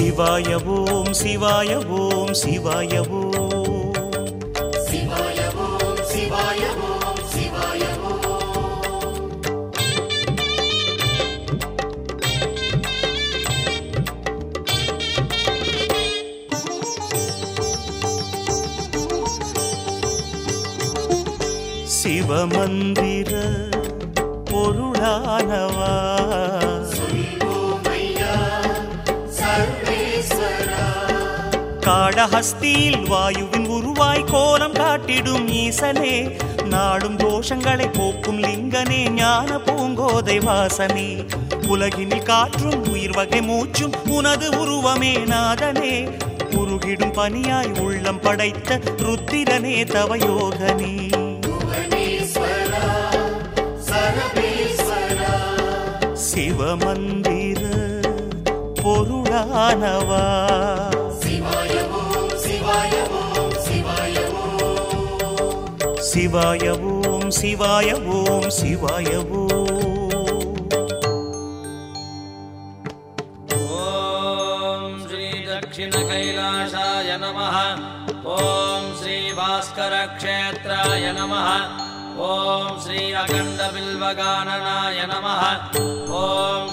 சிவாய ஓம் சிவாய ஓம் சிவாய ஓம். சிவாய ஓம். சிவாய ஓம். சிவாய சிவமந்திர பொருளானவா? காடஹஸ்தியில் வாயுவின் உருவாய் கோலம் காட்டிடும் ஈசனே. நாடும் தோஷங்களை போக்கும் லிங்கனே ஞான பூங்கோதை வாசனே. உலகினில் காற்றும் உயிர் வகை மூச்சும் உனது உருவமே நாதனே. உருகிடும் பனியாய் உள்ளம் படைத்த ருத்திரனே தவயோகனே. சிவமந்திர பொருளானவா. शिवाय ॐ शिवाय ॐ शिवाय ॐ श्रीदक्षिणकैलासाय नमः। ॐ श्रीभास्करक्षेत्राय नमः। ॐ श्री अखण्डबिल्वगाननाय नमः। ॐ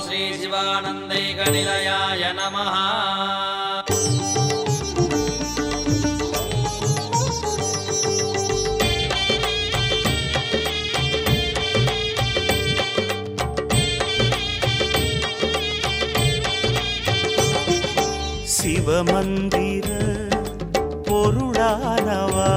श्रीशिवानन्दैकनिलयाय नमः। சிவமந்திர பொருளானவா?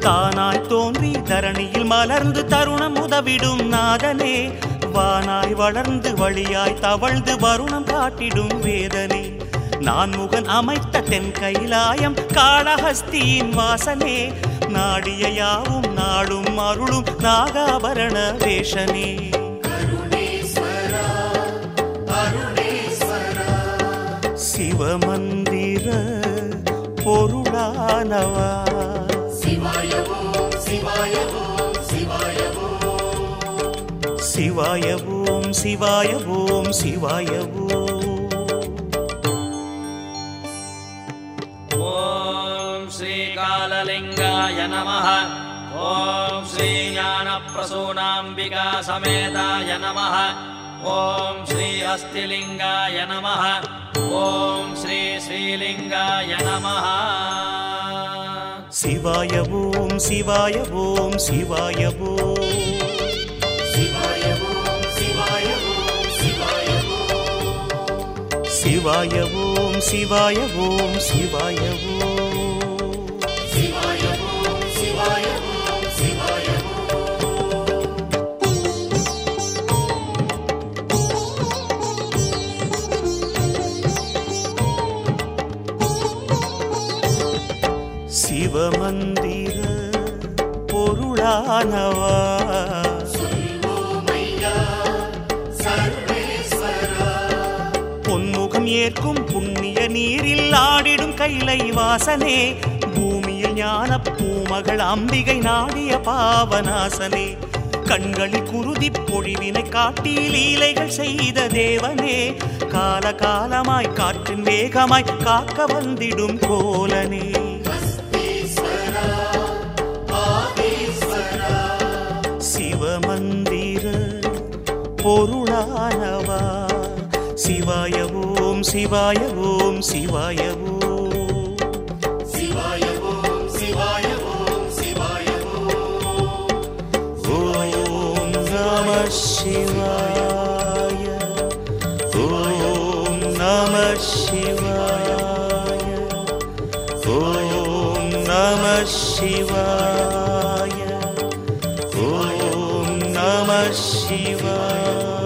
தானாய் தோன்றி தரணியில் மலர்ந்து தருணம் உதவிடும் நாதனே. வானாய் வளர்ந்து வழியாய் தவழ்ந்து வருணம் காட்டிடும் வேதனே. நான் முகன் அமைத்த தென் கைலாயம் காளஹஸ்தியின் வாசனே. நாடிய யாவும் நாடும் அருளும் நாகாபரண வேஷனே. ॐ श्रीकालिङ्गाय नमः ॐ श्रीज्ञानप्रसूनाम्बिकासमेताय नमः ॐ श्रीहस्तिलिङ्गाय नमः ॐ சிவசிலிங்காய நமஹா. சிவாய ஓம் சிவாய ஓம் சிவாய ஓம். சிவாய ஓம் சிவாய ஓம் சிவாய ஓம். சிவாய ஓம் சிவாய ஓம் சிவாய ஓம். சிவமந்திர பொருளானவா? பொன்முகம் ஏற்கும் புண்ணிய நீரில் ஆடிடும் கைலை வாசனே பூமியில் ஞான பூமகள் அம்பிகை நாடிய பாவநாசனே. கண்களில் குருதி பொழிவினை காட்டி லீலைகள் செய்த தேவனே கால காலமாய் காற்றின் வேகமாய் காக்க வந்திடும் கோலனே. பொருளானவா சிவாய ஓம் சிவாய ஓம் சிவாய ஓம் சிவாய ஓம் சிவாய ஓம் சிவாய ஓம் ஓம் நம சிவாய ஓம் நம சிவாய ஓம் நம சிவாய शिवाय।